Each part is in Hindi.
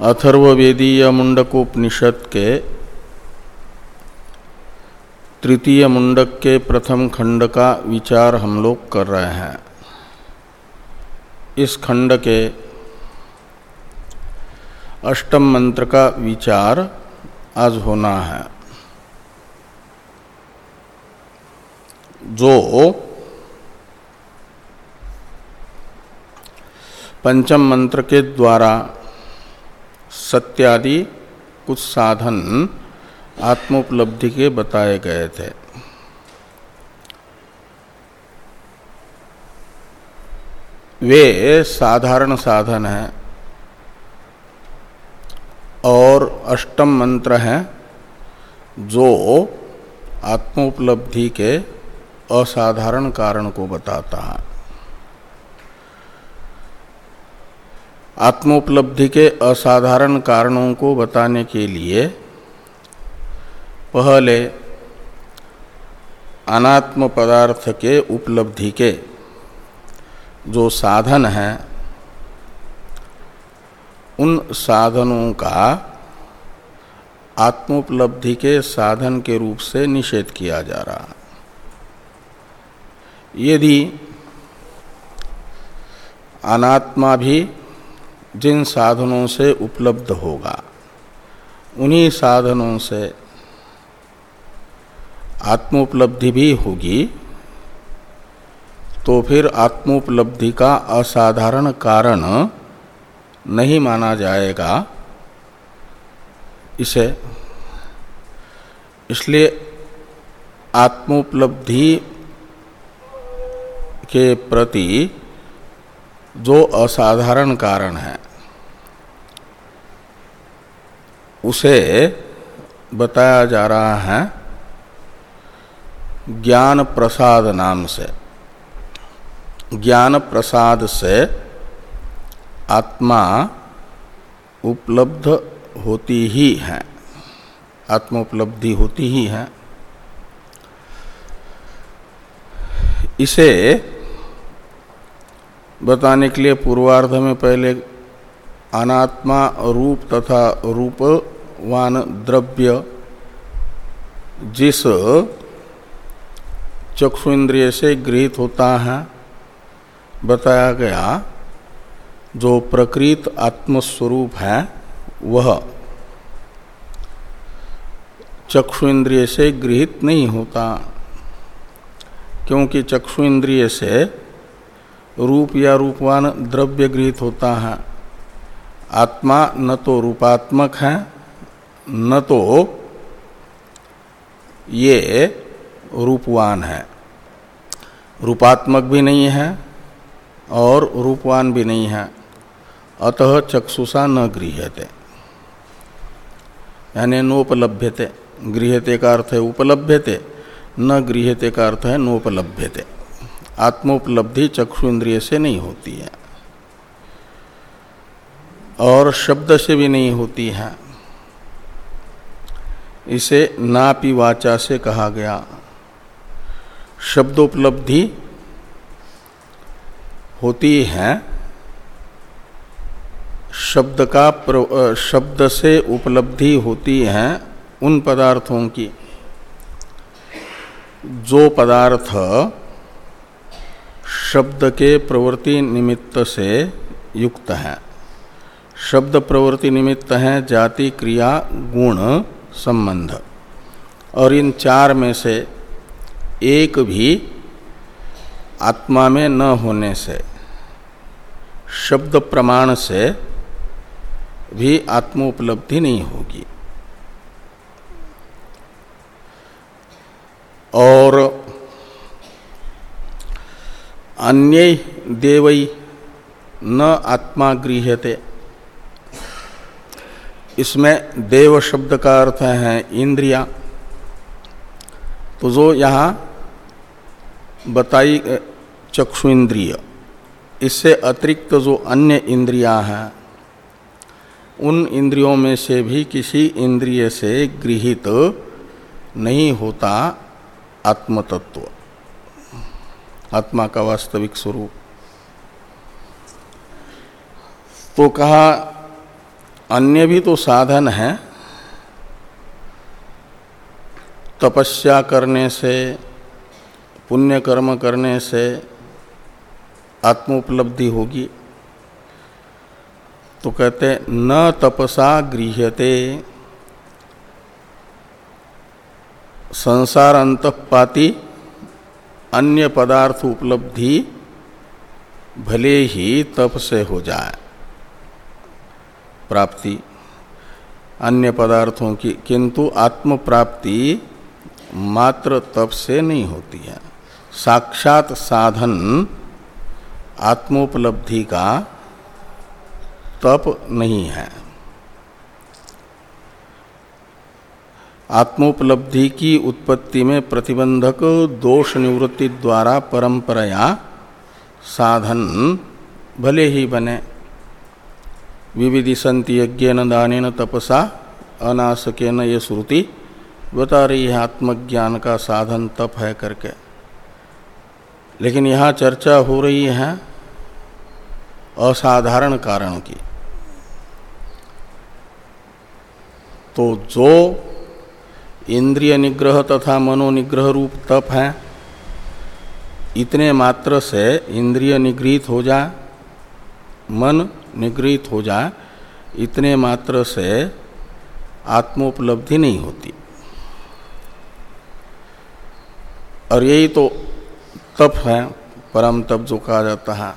अथर्ववेदीय मुंडकोपनिषद के तृतीय मुंडक के प्रथम खंड का विचार हम लोग कर रहे हैं। इस खंड के अष्टम मंत्र का विचार आज होना है। जो पंचम मंत्र के द्वारा सत्यादि कुछ साधन आत्मोपलब्धि के बताए गए थे। वे साधारण साधन हैं और अष्टम मंत्र हैं जो आत्मोपलब्धि के असाधारण कारण को बताता है। आत्मोपलब्धि के असाधारण कारणों को बताने के लिए पहले अनात्म पदार्थ के उपलब्धि के जो साधन हैं, उन साधनों का आत्मोपलब्धि के साधन के रूप से निषेध किया जा रहा। यदि अनात्मा भी जिन साधनों से उपलब्ध होगा, उन्हीं साधनों से आत्मोपलब्धि भी होगी। तो फिर आत्मोपलब्धि का असाधारण कारण नहीं माना जाएगा। इसे, इसलिए आत्मोपलब्धि के प्रति जो असाधारण कारण है, उसे बताया जा रहा है ज्ञान प्रसाद नाम से। ज्ञान प्रसाद से आत्मा उपलब्ध होती ही है। आत्मोपलब्धि होती ही है। इसे बताने के लिए पूर्वार्ध में पहले अनात्मा रूप तथा रूपवान द्रव्य, जिस चक्षु इंद्रिय से गृहित होता है, बताया गया, जो प्रकृत आत्मस्वरूप है, वह चक्षु इंद्रिय से गृहित नहीं होता, क्योंकि चक्षु इंद्रिय से रूप या रूपवान द्रव्य गृहित होता है। आत्मा न तो रूपात्मक है, न तो ये रूपवान है। रूपात्मक भी नहीं है और रूपवान भी नहीं है। अतः चक्षुषा न गृह्यते। यानी नोपलभ्यते। गृह्यते का अर्थ है उपलभ्यते, न गृह्यते का अर्थ है नोपलभ्यते। आत्मोपलब्धि चक्षु इंद्रिय से नहीं होती है। और शब्द से भी नहीं होती है। इसे नापी वाचा से कहा गया। शब्दोपलब्धि होती है। शब्द का शब्द से उपलब्धि होती है उन पदार्थों की। जो पदार्थ शब्द के प्रवृत्ति निमित्त से युक्त है। शब्द प्रवृत्ति निमित्त है जाति, क्रिया, गुण संबंध। और इन चार में से एक भी आत्मा में न होने से, शब्द प्रमाण से भी आत्मोपलब्धि नहीं होगी। और अन्य देवई न आत्मा गृह्यते। इसमें देव शब्द का अर्थ है इंद्रिया। तो जो यहाँ बताई चक्षु इंद्रिय, इससे अतिरिक्त जो अन्य इंद्रियाँ हैं, उन इंद्रियों में से भी किसी इंद्रिय से गृहित नहीं होता आत्मतत्व। आत्मा का वास्तविक स्वरूप। तो कहा, अन्य भी तो साधन है। तपस्या करने से पुण्य कर्म करने से आत्मोपलब्धि होगी। तो कहते, न तपसा गृह्यते। संसार अंतपाती अन्य पदार्थ उपलब्धि भले ही तप से हो जाए। प्राप्ति। अन्य पदार्थों की, किंतु आत्म प्राप्ति मात्र तप से नहीं होती है। साक्षात साधन आत्मोपलब्धि का तप नहीं है। आत्मोपलब्धि की उत्पत्ति में प्रतिबंधक दोष निवृत्ति द्वारा परंपराया साधन भले ही बने। विविधि संति यज्ञ दान तपसा, अनासकेन ये श्रुति बता रही है आत्मज्ञान का साधन तप है करके। लेकिन यहाँ चर्चा हो रही है असाधारण कारण की। तो जो इंद्रिय निग्रह तथा मनोनिग्रह रूप तप है। इतने मात्र से इंद्रिय निगृहित हो जा, मन निगृहित हो जा, इतने मात्र से आत्मोपलब्धि नहीं होती। और यही तो तप है, परम तप जो कहा जाता है।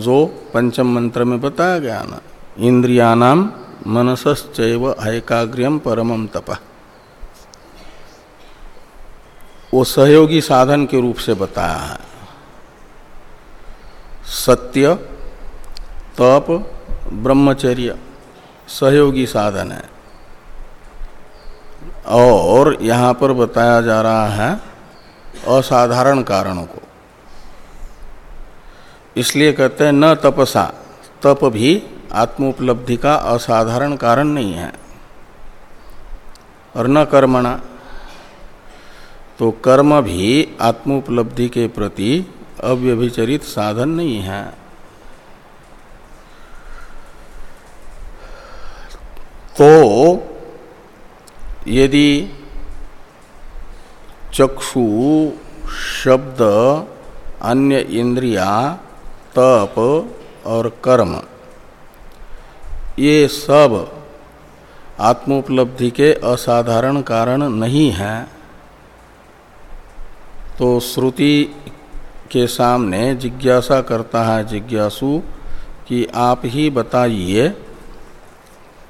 जो पंचम मंत्र में बताया गया ना इंद्रियानाम मनसश्चैव ऐकाग्र्यम परमम तप। वो सहयोगी साधन के रूप से बताया है। सत्य, तप, ब्रह्मचर्य सहयोगी साधन है। और यहाँ पर बताया जा रहा है असाधारण कारणों को। इसलिए कहते हैं न तपसा, तप भी आत्मोपलब्धि का असाधारण कारण नहीं है। और न कर्मणा। तो कर्म भी आत्मोपलब्धि के प्रति अव्यभिचरित साधन नहीं है। तो यदि चक्षु, शब्द, अन्य इंद्रिया, तप और कर्म ये सब आत्मोपलब्धि के असाधारण कारण नहीं है। तो श्रुति के सामने जिज्ञासा करता है जिज्ञासु कि आप ही बताइए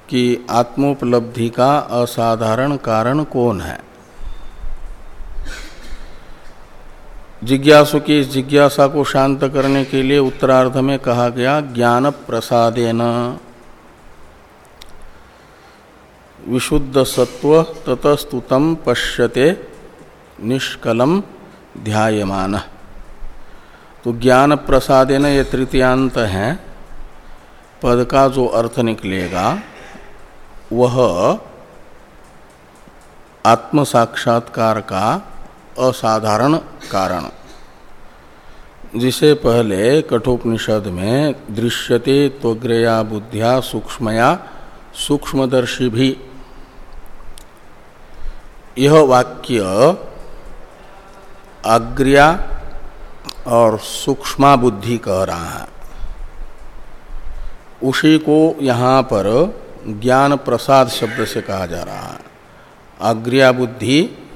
कि आत्मोपलब्धि का असाधारण कारण कौन है। जिज्ञासु की इस जिज्ञासा को शांत करने के लिए उत्तरार्ध में कहा गया ज्ञान प्रसादेन। विशुद्ध सत्व ततस्तुतम पश्यते, निष्कलम ध्यायमान। तो ज्ञान प्रसादेन ये तृतीयांत है, पद का जो अर्थ निकलेगा, वह आत्म साक्षात्कार का असाधारण कारण। जिसे पहले कठोपनिषद में दृश्यते त्वग्रया बुद्धिया सूक्ष्मया सूक्ष्मदर्शी भी यह वाक्य अग्र्या और सूक्ष्मा बुद्धि कह रहा है। उसी को यहाँ पर ज्ञान प्रसाद शब्द से कहा जा रहा है। अग्र्या बुद्धि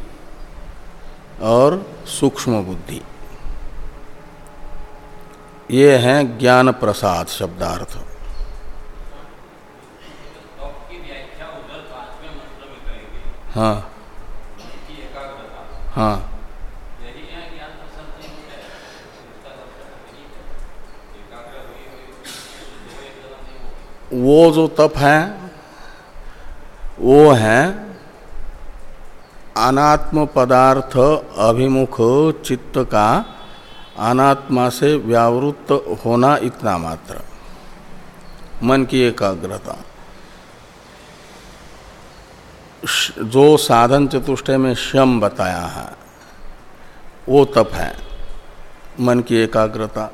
और सूक्ष्म बुद्धि। ये हैं ज्ञान प्रसाद शब्दार्थ। हाँ। हाँ। वो जो तप है, वो है अनात्म पदार्थ अभिमुख चित्त का अनात्मा से व्यावृत्त होना इतना मात्र। मन की एकाग्रता। जो साधन चतुष्टय में श्यम बताया है। वो तप है, मन की एकाग्रता।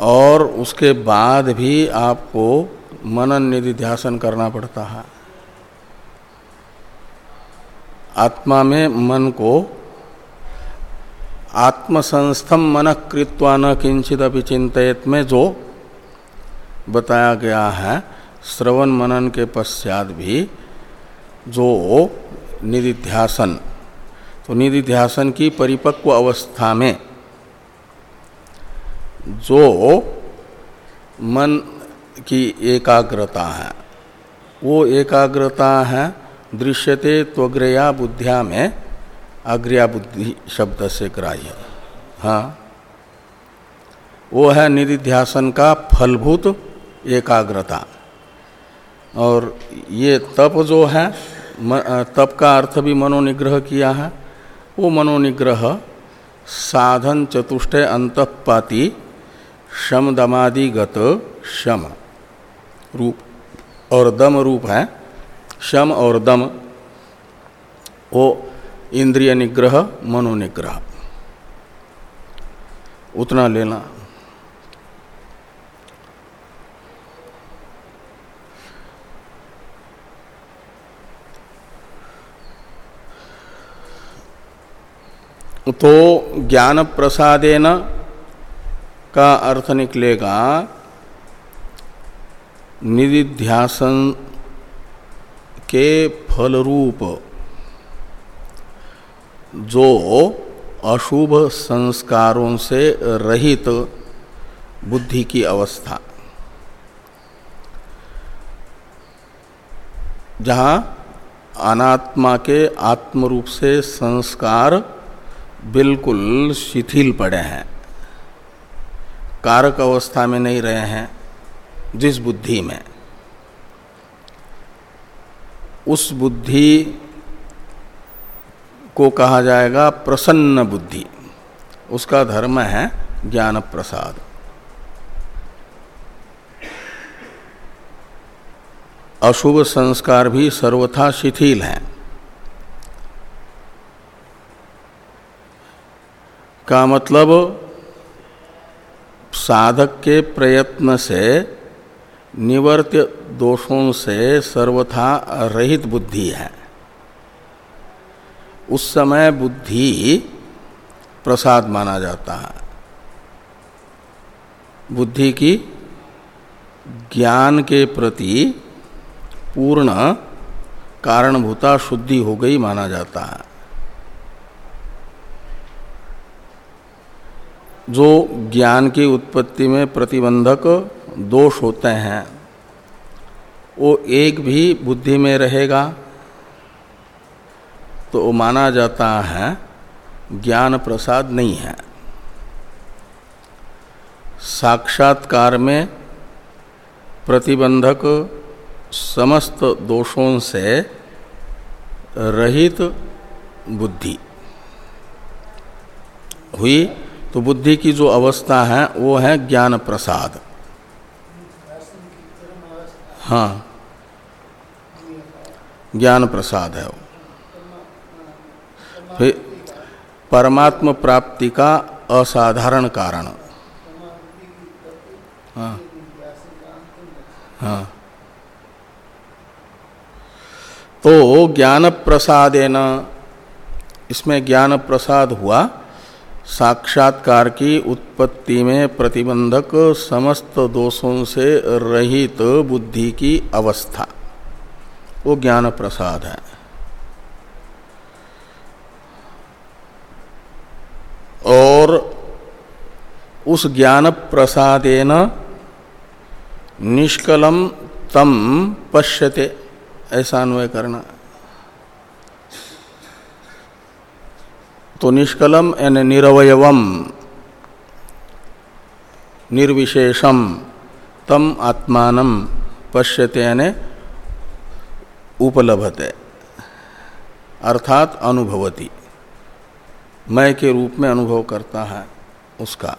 और उसके बाद भी आपको मनन निधि ध्यासन करना पड़ता है। आत्मा में मन को आत्मसंस्थम मन कृत्वा न किंचित अभी चिंतित में जो बताया गया है श्रवण मनन के पश्चात भी जो निधिध्यासन तो निधिध्यासन की परिपक्व अवस्था में जो मन की एकाग्रता है, वो एकाग्रता है दृश्यते त्वग्रया बुद्धिया में अग्रया बुद्धि शब्द से ग्राह्य। हाँ वो है निधिध्यासन का फलभूत एकाग्रता। और ये तप जो है तप का अर्थ भी मनोनिग्रह किया है। वो मनोनिग्रह साधन चतुष्टय अंतपाती शम दमादिगत शम रूप, और दम रूप है, शम और दम। वो इंद्रिय निग्रह, मनोनिग्रह। उतना लेना। तो ज्ञान प्रसादेन का अर्थ निकलेगा, निधिध्यासन के फलरूप जो अशुभ संस्कारों से रहित बुद्धि की अवस्था। जहाँ अनात्मा के आत्मरूप से संस्कार बिल्कुल शिथिल पड़े हैं। कारक अवस्था में नहीं रहे हैं, जिस बुद्धि में। उस बुद्धि को कहा जाएगा प्रसन्न बुद्धि। उसका धर्म है ज्ञान प्रसाद अशुभ संस्कार भी सर्वथा शिथिल हैं। का मतलब साधक के प्रयत्न से निवर्त्य दोषों से सर्वथा रहित बुद्धि है। उस समय बुद्धि प्रसाद माना जाता है। बुद्धि की ज्ञान के प्रति पूर्ण कारणभूता शुद्धि हो गई माना जाता है। जो ज्ञान की उत्पत्ति में प्रतिबंधक दोष होते हैं, वो एक भी बुद्धि में रहेगा तो माना जाता है ज्ञान प्रसाद नहीं है। साक्षात्कार में प्रतिबंधक समस्त दोषों से रहित बुद्धि हुई तो बुद्धि की जो अवस्था है, वो है ज्ञान प्रसाद हाँ। ज्ञान प्रसाद है वो। फिर परमात्म प्राप्ति का असाधारण कारण। हाँ। हाँ। तो ज्ञान प्रसाद है प्रसादेन इसमें ज्ञान प्रसाद हुआ। साक्षात्कार की उत्पत्ति में प्रतिबंधक समस्त दोषों से रहित बुद्धि की अवस्था। वो ज्ञान प्रसाद है। और उस ज्ञान प्रसादेन निष्कलम तम पश्यते। ऐसा अन्वय करना। तो निष्कलम यानी निरवयवम, निर्विशेषम, तम आत्मान पश्यते यानी उपलभते। अर्थात अनुभवती। मैं के रूप में अनुभव करता है उसका।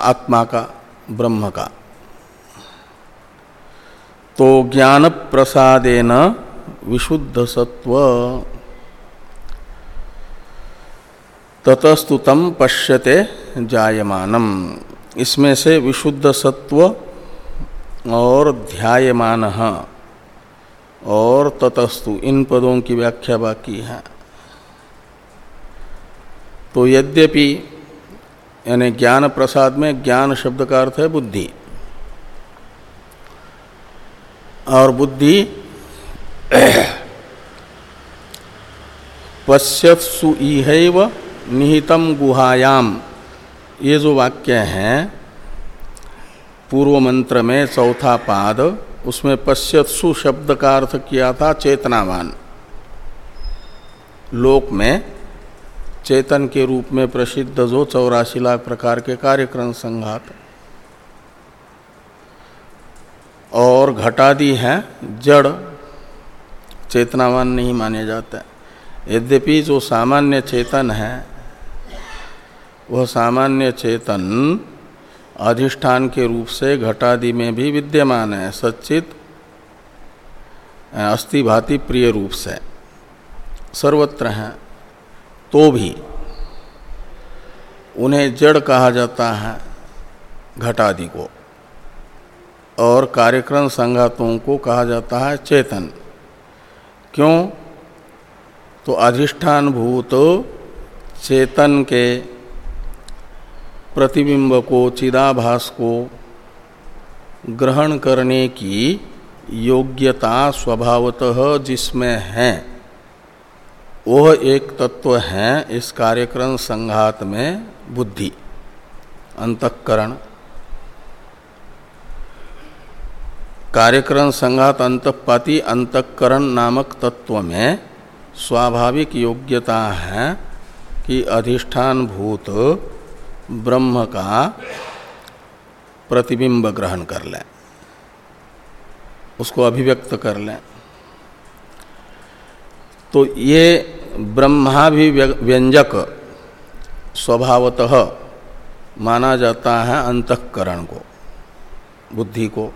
आत्मा का, ब्रह्म का। तो ज्ञान प्रसादेन विशुद्ध सत्व ततस्तुतम पश्यते जायमानम। इसमें से विशुद्ध सत्व और ध्यायमान और ततस्तु, इन पदों की व्याख्या बाकी है। तो यद्यपि, यानी ज्ञान प्रसाद में ज्ञान शब्द का अर्थ है बुद्धि। और बुद्धि पश्यत्सु इहैव निहितम गुहायाम। ये जो वाक्य हैं, पूर्व मंत्र में चौथा पाद, उसमें पश्यत्सु शब्द का अर्थ किया था चेतनावान। लोक में चेतन के रूप में प्रसिद्ध जो चौरासी लाख प्रकार के कार्यक्रम संघात। और घटादि हैं, जड़। चेतनावान नहीं माने जाते। यद्यपि जो सामान्य चेतन है वह सामान्य चेतन अधिष्ठान के रूप से घटादि में भी विद्यमान है, सच्चित, अस्थि भाति प्रिय रूप से। सर्वत्र हैं तो भी उन्हें जड़ कहा जाता है घटादि को, और कार्यक्रम संघातों को कहा जाता है चेतन। क्यों? तो अधिष्ठान भूत चेतन के प्रतिबिंब को चिदाभास को ग्रहण करने की योग्यता स्वभावतः जिसमें है, वह एक तत्व है इस कार्यक्रम संघात में बुद्धि, अंतकरण। कार्यक्रम संघात अंतपाती अंतकरण नामक तत्व में स्वाभाविक योग्यता है कि अधिष्ठान भूत ब्रह्म का प्रतिबिंब ग्रहण कर लें। उसको अभिव्यक्त कर लें। तो ये ब्रह्माभिव्यंजक स्वभावतः माना जाता है अंतकरण को, बुद्धि को।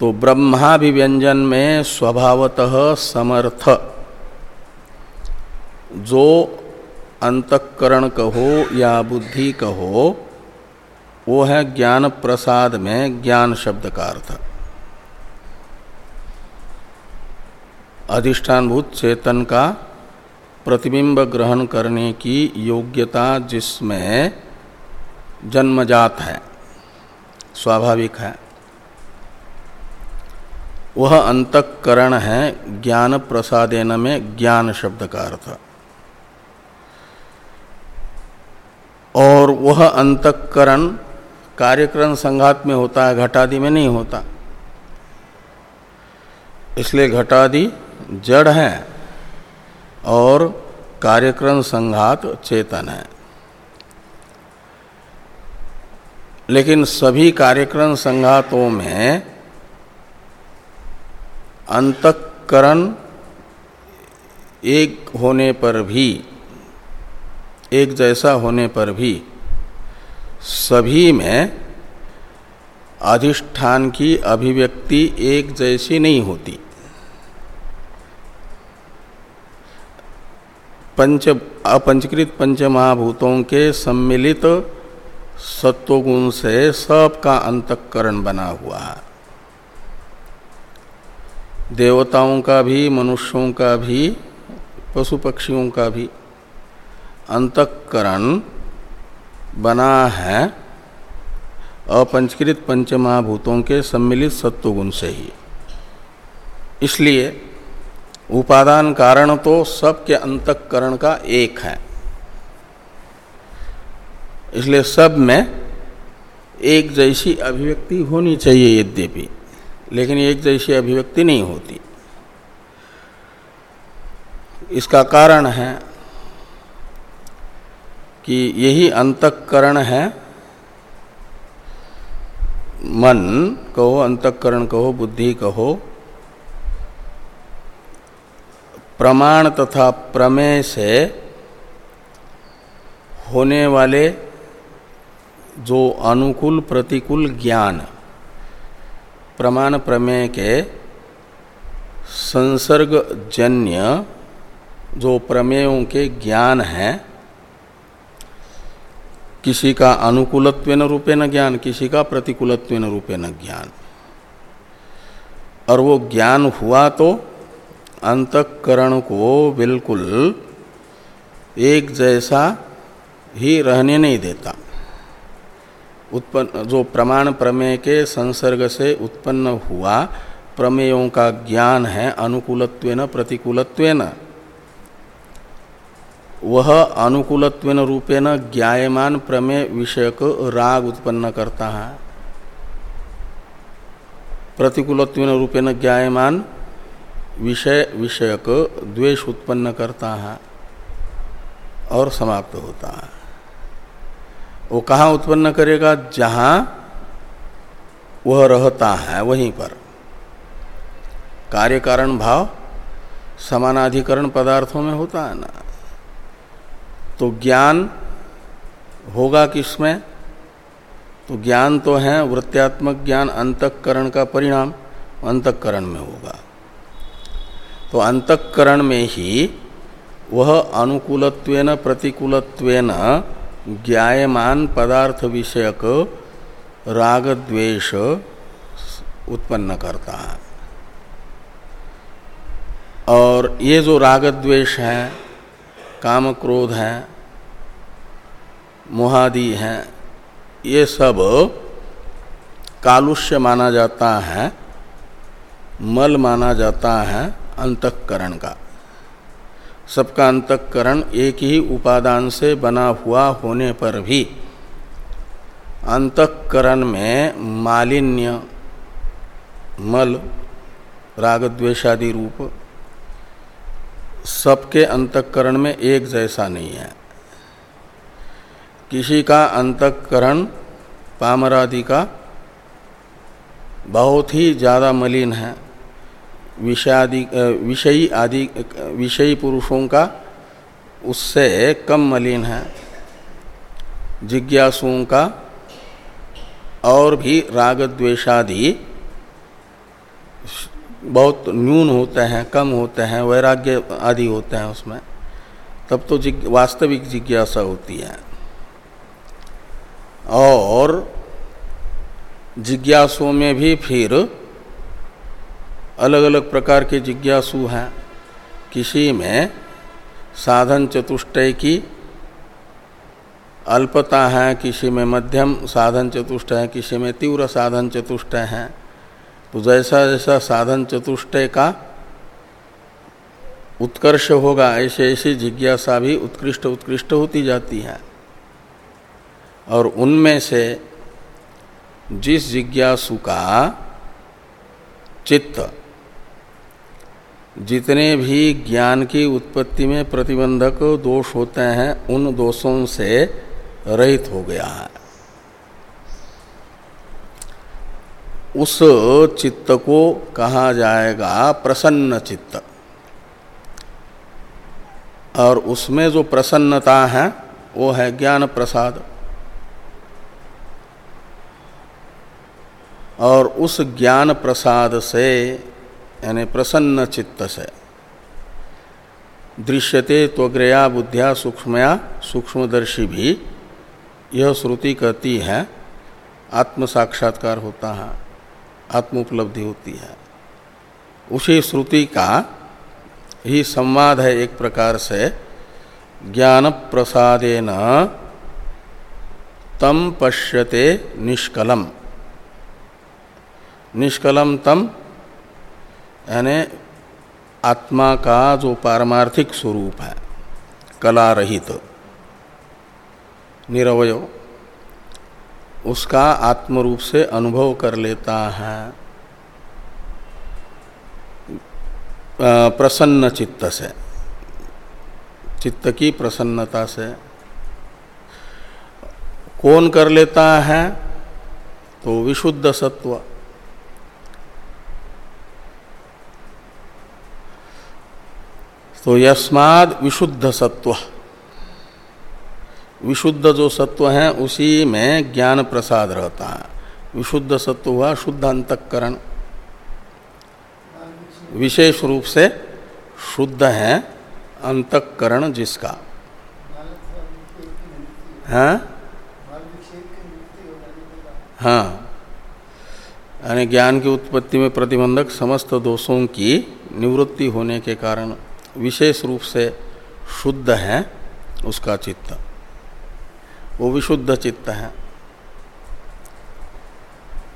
तो ब्रह्माभिव्यंजन में स्वभावतः समर्थ, जो अंतकरण कहो या बुद्धि कहो, वो है ज्ञान प्रसाद में ज्ञान शब्द का अर्थ। अधिष्ठानभूत चेतन का प्रतिबिंब ग्रहण करने की योग्यता जिसमें जन्मजात है, स्वाभाविक है, वह अंतकरण है ज्ञान प्रसादेन में ज्ञान शब्द का अर्थ। और वह अंतकरण कार्यक्रम संघात में होता है, घटादि में नहीं होता। इसलिए घटादि जड़ है और कार्यक्रम संघात चेतन है। लेकिन सभी कार्यक्रम संघातों में अंतकरण एक होने पर भी एक जैसा होने पर भी सभी में अधिष्ठान की अभिव्यक्ति एक जैसी नहीं होती। पंच, अपंचकृत पंच महाभूतों के सम्मिलित सत्वगुण से सबका अंतकरण बना हुआ है। देवताओं का भी, मनुष्यों का भी पशु पक्षियों का भी अंतकरण बना है, अपंचकृत पंचमहाभूतों के सम्मिलित सत्वगुण से ही। इसलिए उपादान कारण तो सबके अंतकरण का एक है। इसलिए सब में एक जैसी अभिव्यक्ति होनी चाहिए यद्यपि, लेकिन एक जैसी अभिव्यक्ति नहीं होती। इसका कारण है कि यही अंतकरण है। मन, कहो, अंतकरण कहो, बुद्धि कहो। प्रमाण तथा प्रमेय से होने वाले जो अनुकूल, प्रतिकूल ज्ञान, प्रमाण प्रमेय के संसर्गजन्य जो प्रमेयों के ज्ञान हैं किसी का अनुकूलत्वेन रूपेण ज्ञान, किसी का प्रतिकूलत्वेन रूपेण ज्ञान। और वो ज्ञान हुआ तो अंतकरण को बिल्कुल एक जैसा ही रहने नहीं देता। उत्पन्न, जो प्रमाण प्रमेय के संसर्ग से उत्पन्न हुआ, प्रमेयों का ज्ञान है अनुकूलत्व अनुकूलत्वेन, प्रतिकूलत्वेन। वह अनुकूलत्वेन रूपेण ज्ञायमान प्रमेय विषयक राग उत्पन्न करता है। प्रतिकूलत्वेन रूपेण ज्ञायमान विषय विषयक द्वेष उत्पन्न करता है और समाप्त होता है। वो कहाँ उत्पन्न करेगा? जहाँ वह रहता है, वहीं पर। कार्य कारण भाव समानाधिकरण पदार्थों में होता है ना। तो ज्ञान होगा किसमें? तो ज्ञान तो है वृत्त्यात्मक ज्ञान, अंतकरण का परिणाम, अंतकरण में होगा। तो अंतकरण में ही वह अनुकूलत्वेन, प्रतिकूलत्वेन ज्ञायमान पदार्थ विषयक राग द्वेष उत्पन्न करता है। और ये जो राग द्वेष है काम क्रोध है मोहादि हैं। ये सब कालुष्य माना जाता है, मल माना जाता है अंतकरण का। सबका अंतकरण एक ही उपादान से बना हुआ होने पर भी अंतकरण में मालिन्य, मल, राग द्वेषादि रूप सबके अंतकरण में एक जैसा नहीं है। किसी का अंतकरण पामरादि का बहुत ही ज़्यादा मलिन है। विषयादि विषयी आदि विषयी पुरुषों का उससे कम मलिन है। जिज्ञासुओं का और भी राग द्वेषादि बहुत न्यून होते हैं कम होते हैं वैराग्य आदि होते हैं उसमें। तब तो जिग, वास्तविक जिज्ञासा होती है। और जिज्ञासुओं में भी फिर अलग अलग प्रकार के जिज्ञासु हैं। किसी में साधन चतुष्टय की अल्पता है, किसी में मध्यम साधन चतुष्टय है, किसी में तीव्र साधन चतुष्टय है। तो जैसा जैसा साधन चतुष्टय का उत्कर्ष होगा, ऐसे ऐसी जिज्ञासा भी उत्कृष्ट उत्कृष्ट होती जाती है। और उनमें से जिस जिज्ञासु का चित्त जितने भी ज्ञान की उत्पत्ति में प्रतिबंधक दोष होते हैं, उन दोषों से रहित हो गया है। उस चित्त को कहा जाएगा प्रसन्न चित्त। और उसमें जो प्रसन्नता है, वो है ज्ञान प्रसाद। और उस ज्ञान प्रसाद से, यानी प्रसन्न चित्त से, दृश्यते त्वग्रया बुद्धिया सूक्ष्मया सूक्ष्मदर्शी भी, यह श्रुति कहती है, आत्म साक्षात्कार होता है, आत्म उपलब्धि होती है। उसी श्रुति का ही संवाद है एक प्रकार से, ज्ञान प्रसादेन, तम पश्यते निष्कलम। निष्कलम तम यानी आत्मा का जो पारमार्थिक स्वरूप है कला रहित तो, निरवय उसका आत्म रूप से अनुभव कर लेता है प्रसन्न चित्त से चित्त की प्रसन्नता से। कौन कर लेता है? तो विशुद्ध सत्व। तो यस्माद विशुद्ध सत्व। विशुद्ध जो सत्व है, उसी में ज्ञान प्रसाद रहता है। विशुद्ध सत्व हुआ शुद्ध अंतकरण। विशेष रूप से शुद्ध है अंतकरण जिसका। है? हाँ। यानी ज्ञान की उत्पत्ति में प्रतिबंधक समस्त दोषों की निवृत्ति होने के कारण विशेष रूप से शुद्ध है उसका चित्त। वो विशुद्ध चित्त है।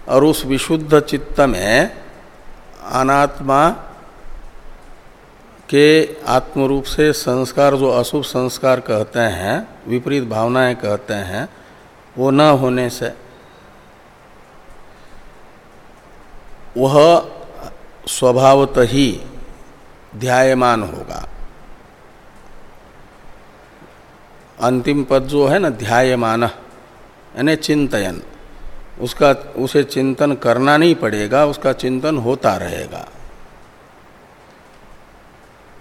और उस विशुद्ध चित्त में अनात्मा के आत्मरूप से संस्कार, जो अशुभ संस्कार कहते हैं, विपरीत भावनाएँ कहते हैं, वो न होने से वह स्वभावत ही ध्यायमान होगा। अंतिम पद जो है ना, ध्यायमान, यानी चिंतन उसका, उसे चिंतन करना नहीं पड़ेगा, उसका चिंतन होता रहेगा।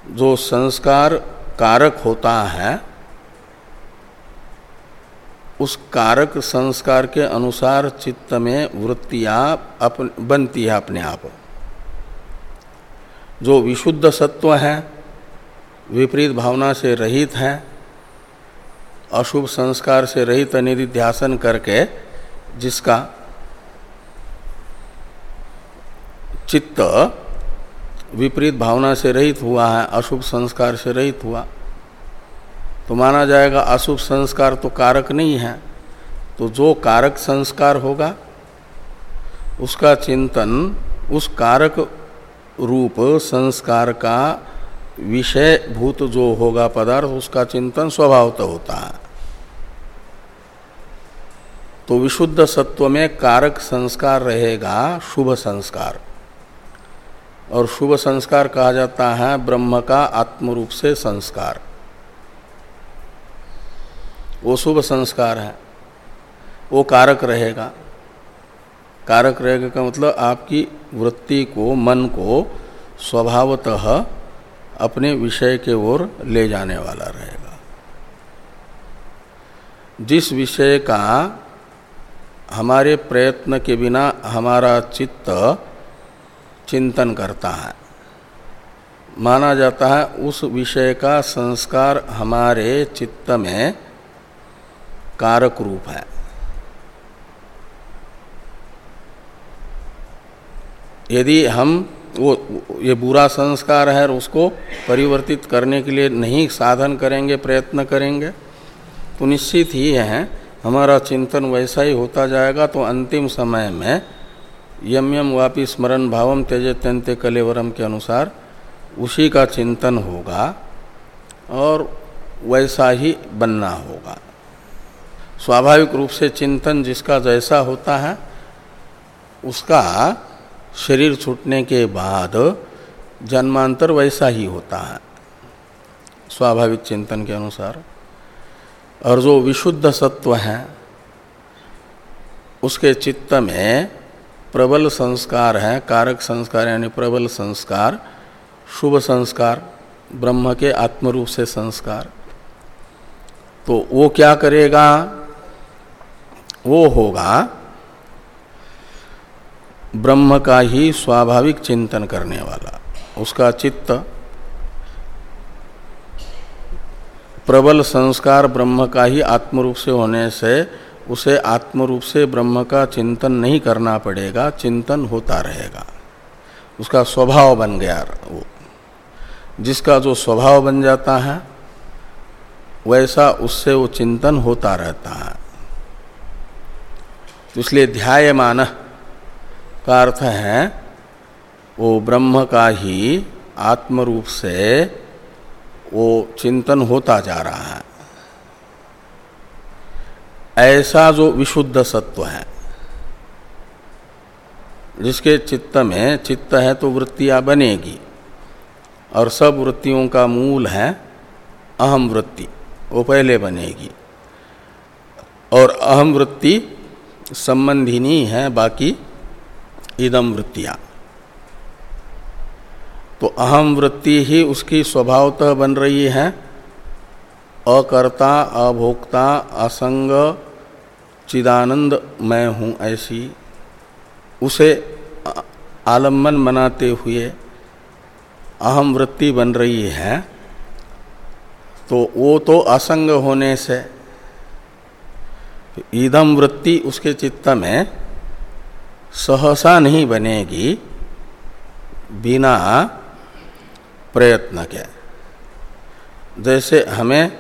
जो संस्कार कारक होता है, उस कारक संस्कार के अनुसार चित्त में वृत्तियाँ बनती है अपने आप। जो विशुद्ध सत्व है, विपरीत भावना से रहित है, अशुभ संस्कार से रहित निधिध्यासन करके जिसका चित्त विपरीत भावना से रहित हुआ है, अशुभ संस्कार से रहित हुआ तो माना जाएगा अशुभ संस्कार तो कारक नहीं है। तो जो कारक संस्कार होगा, उसका चिंतन उस कारक रूप संस्कार का विषय भूत जो होगा पदार्थ, उसका चिंतन स्वभावतः होता है। तो विशुद्ध सत्व में कारक संस्कार रहेगा शुभ संस्कार। और शुभ संस्कार कहा जाता है ब्रह्म का आत्मरूप से संस्कार। वो शुभ संस्कार है। वो कारक रहेगा। कारक रहेगा का मतलब आपकी वृत्ति को, मन को स्वभावतः अपने विषय के ओर ले जाने वाला रहेगा। जिस विषय का हमारे प्रयत्न के बिना हमारा चित्त चिंतन करता है, माना जाता है उस विषय का संस्कार हमारे चित्त में कारक रूप है। यदि हम वो, ये बुरा संस्कार है और उसको परिवर्तित करने के लिए नहीं साधन करेंगे, प्रयत्न करेंगे तो निश्चित ही है, हमारा चिंतन वैसा ही होता जाएगा। तो अंतिम समय में यम यम वापी स्मरण भावम त्यजत्यंत्य कलेवरम के अनुसार उसी का चिंतन होगा और वैसा ही बनना होगा। स्वाभाविक रूप से चिंतन जिसका जैसा होता है, उसका शरीर छूटने के बाद जन्मांतर वैसा ही होता है। स्वाभाविक चिंतन के अनुसार। और जो विशुद्ध सत्व है, उसके चित्त में प्रबल संस्कार है, कारक संस्कार यानी प्रबल संस्कार, शुभ संस्कार, ब्रह्म के आत्मरूप से संस्कार। तो वो क्या करेगा? वो होगा ब्रह्म का ही स्वाभाविक चिंतन करने वाला। उसका चित्त प्रबल संस्कार ब्रह्म का ही आत्मरूप से होने से उसे आत्म रूप से ब्रह्म का चिंतन नहीं करना पड़ेगा, चिंतन होता रहेगा। उसका स्वभाव बन गया वो। जिसका जो स्वभाव बन जाता है, वैसा उससे वो चिंतन होता रहता है। तो इसलिए ध्यायमान का अर्थ है, वो ब्रह्म का ही आत्म रूप से वो चिंतन होता जा रहा है। ऐसा जो विशुद्ध सत्व है, जिसके चित्त में चित्त है तो वृत्तियाँ बनेगी, और सब वृत्तियों का मूल है अहम वृत्ति, वो पहले बनेगी। और अहम वृत्ति संबंधिनी है, बाकी इदम वृत्तियाँ। तो अहम वृत्ति ही उसकी स्वभावतः बन रही है। अकर्ता, अभोक्ता, असंग, चिदानंद मैं हूँ ऐसी। उसे आलंबन बनाते हुए अहम वृत्ति बन रही है। तो वो तो असंग होने से ईदम वृत्ति उसके चित्त में सहसा नहीं बनेगी बिना प्रयत्न के। जैसे हमें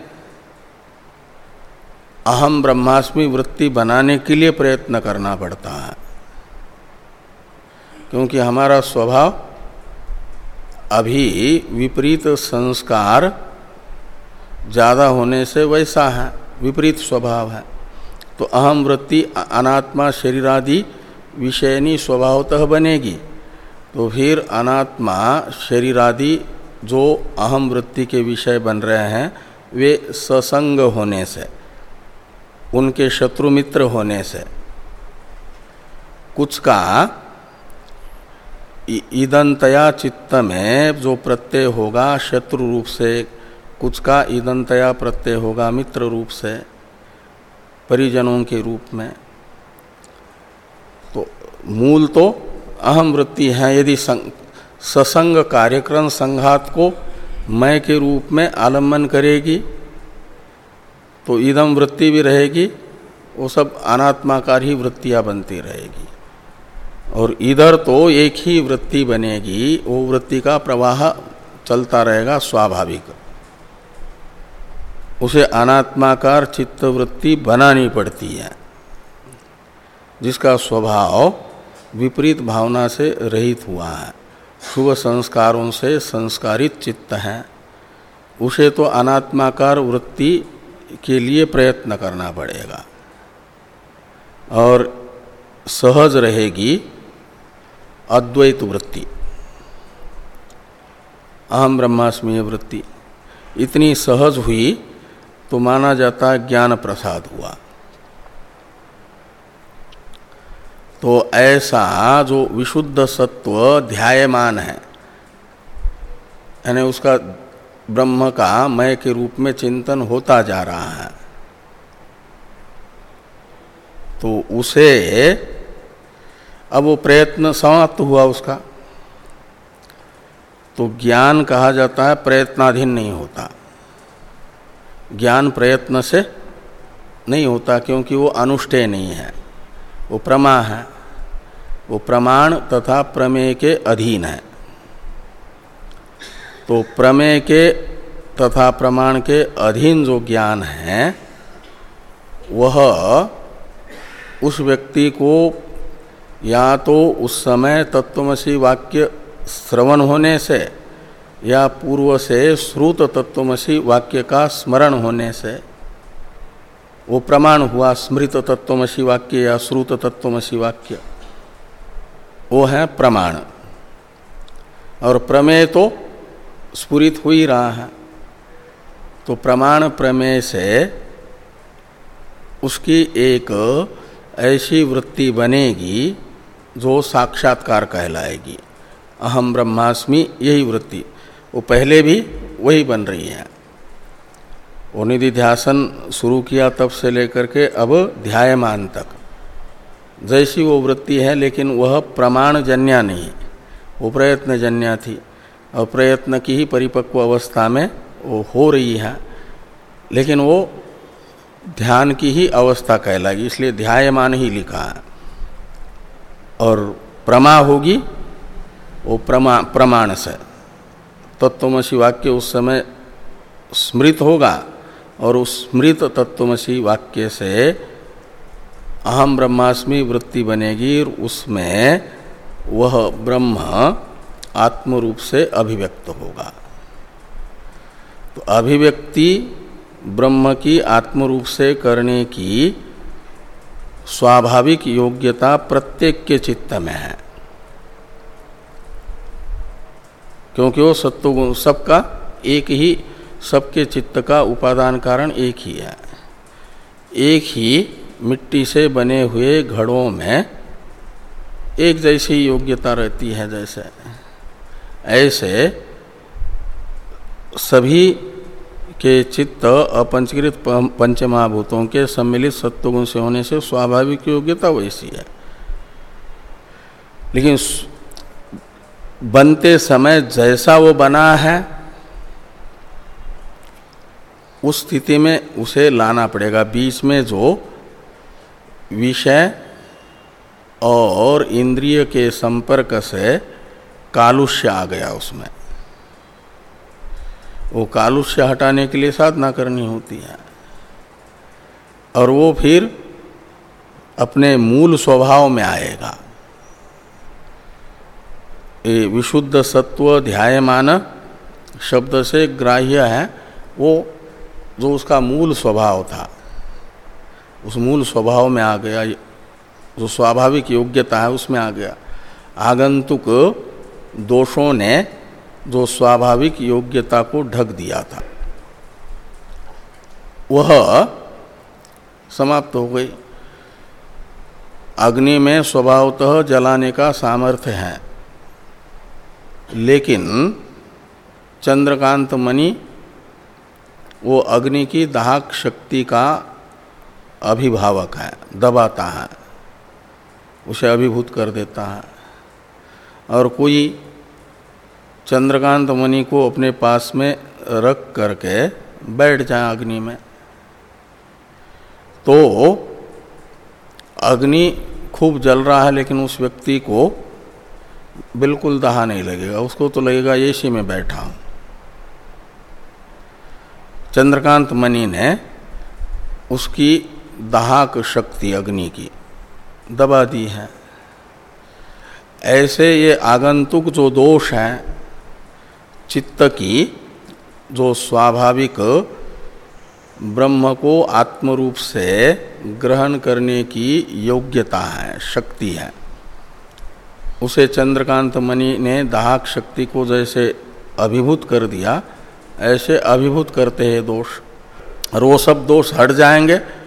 अहम ब्रह्मास्मि वृत्ति बनाने के लिए प्रयत्न करना पड़ता है, क्योंकि हमारा स्वभाव अभी विपरीत संस्कार ज़्यादा होने से वैसा है, विपरीत स्वभाव है। तो अहम वृत्ति अनात्मा शरीरादि विषयनी स्वभावतः बनेगी। तो फिर अनात्मा, शरीरादि, जो अहम वृत्ति के विषय बन रहे हैं, वे ससंग होने से, उनके शत्रु मित्र होने से। कुछ का ईदंतया चित्त में जो प्रत्यय होगा, शत्रु रूप से, कुछ का ईदंतया प्रत्यय होगा, मित्र रूप से, परिजनों के रूप में। मूल तो अहम वृत्ति है। यदि ससंग कार्यक्रम संघात को मैं के रूप में आलंबन करेगी तो ईदम वृत्ति भी रहेगी, वो सब अनात्माकार ही वृत्तियाँ बनती रहेगी। और इधर तो एक ही वृत्ति बनेगी, वो वृत्ति का प्रवाह चलता रहेगा स्वाभाविक। उसे अनात्माकार चित्त वृत्ति बनानी पड़ती है, जिसका स्वभाव विपरीत भावना से रहित हुआ है। शुभ संस्कारों से संस्कारित चित्त है। उसे तो अनात्माकार वृत्ति के लिए प्रयत्न करना पड़ेगा। और सहज रहेगी अद्वैत वृत्ति। अहम ब्रह्मास्मीय वृत्ति। इतनी सहज हुई तो माना जाता ज्ञान प्रसाद हुआ। तो ऐसा जो विशुद्ध सत्व ध्यायमान है, यानी उसका ब्रह्म का मय के रूप में चिंतन होता जा रहा है तो उसे अब वो प्रयत्न समाप्त हुआ उसका। तो ज्ञान कहा जाता है, प्रयत्नाधीन नहीं होता। ज्ञान प्रयत्न से नहीं होता, क्योंकि वो अनुष्ठेय नहीं है, वो प्रमा है। वो प्रमाण तथा प्रमेय के अधीन है। तो प्रमेय के तथा प्रमाण के अधीन जो ज्ञान है, वह उस व्यक्ति को या तो उस समय तत्वमसी वाक्य श्रवण होने से या पूर्व से श्रुत तत्वमसी वाक्य का स्मरण होने से, वो प्रमाण हुआ स्मृत तत्वमसी वाक्य या श्रुत तत्वमसी वाक्य। वो है प्रमाण। और प्रमेय तो स्फुरित हो ही रहा है। तो प्रमाण प्रमेय से उसकी एक ऐसी वृत्ति बनेगी जो साक्षात्कार कहलाएगी। अहम ब्रह्मास्मि यही वृत्ति। वो पहले भी वही बन रही है। वो निधि ध्यासन शुरू किया तब से लेकर के अब ध्यायमान तक। जैसी वो वृत्ति है, लेकिन वह प्रमाण जन्या नहीं, वो प्रयत्न जन्या थी। और प्रयत्न की ही परिपक्व अवस्था में वो हो रही है, लेकिन वो ध्यान की ही अवस्था कहलाएगी, इसलिए ध्यायमान ही लिखा है। और प्रमा होगी, वो प्रमा, प्रमाण से। तत्वमसी वाक्य उस समय स्मृत होगा, और उस स्मृत तत्वमसी वाक्य से अहम ब्रह्मास्मि वृत्ति बनेगी और उसमें वह ब्रह्म आत्म रूप से अभिव्यक्त होगा। तो अभिव्यक्ति ब्रह्म की आत्म रूप से करने की स्वाभाविक योग्यता प्रत्येक के चित्त में है। क्योंकि वो सत्व सबका एक ही, सबके चित्त का उपादान कारण एक ही है। एक ही मिट्टी से बने हुए घड़ों में एक जैसी योग्यता रहती है जैसे। ऐसे सभी के चित्त अपंचकृत पंचमहाभूतों के सम्मिलित सत्वगुण से होने से स्वाभाविक योग्यता वैसी है। लेकिन बनते समय जैसा वो बना है, उस स्थिति में उसे लाना पड़ेगा। बीच में जो विषय और इंद्रिय के संपर्क से कालुष्य आ गया उसमें। वो कालुष्य हटाने के लिए साधना करनी होती है। और वो फिर अपने मूल स्वभाव में आएगा। ये विशुद्ध सत्व ध्यायमान शब्द से ग्राह्य है, वो जो उसका मूल स्वभाव था। उस मूल स्वभाव में आ गया जो स्वाभाविक योग्यता है उसमें आ गया। आगंतुक दोषों ने जो स्वाभाविक योग्यता को ढक दिया था, वह समाप्त हो गई। अग्नि में स्वभावतः जलाने का सामर्थ्य है, लेकिन चंद्रकांत मणि वो अग्नि की दाहक शक्ति का अभिभावक है, दबाता है, उसे अभिभूत कर देता है। और कोई चंद्रकांत मणि को अपने पास में रख करके बैठ जाए अग्नि में तो अग्नि खूब जल रहा है, लेकिन उस व्यक्ति को बिल्कुल दहा नहीं लगेगा। उसको तो लगेगा एसी में बैठा हूँ। चंद्रकांत मणि ने उसकी दाहक शक्ति अग्नि की। दबा दी है। ऐसे ये आगंतुक जो दोष है, चित्त की जो स्वाभाविक ब्रह्म को आत्म रूप से ग्रहण करने की योग्यता है, शक्ति है। उसे चंद्रकांत मणि ने दाहक शक्ति को जैसे अभिभूत कर दिया, ऐसे अभिभूत करते हैं दोष। और वो सब दोष हट जाएँगे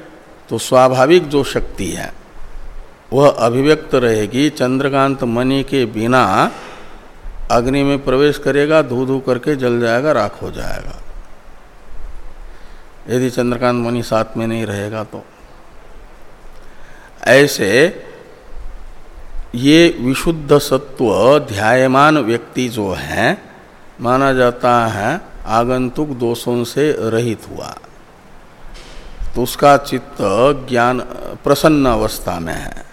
तो स्वाभाविक जो शक्ति है, वह अभिव्यक्त रहेगी चंद्रकांत मणि के बिना। अग्नि में प्रवेश करेगा धू धू करके जल जाएगा, राख हो जाएगा। यदि चंद्रकांत मणि साथ में नहीं रहेगा तो। ऐसे ये विशुद्ध सत्व ध्यायमान व्यक्ति जो है, माना जाता है, आगंतुक दोषों से रहित हुआ। तो उसका चित्त ज्ञान, प्रसन्न अवस्था में है।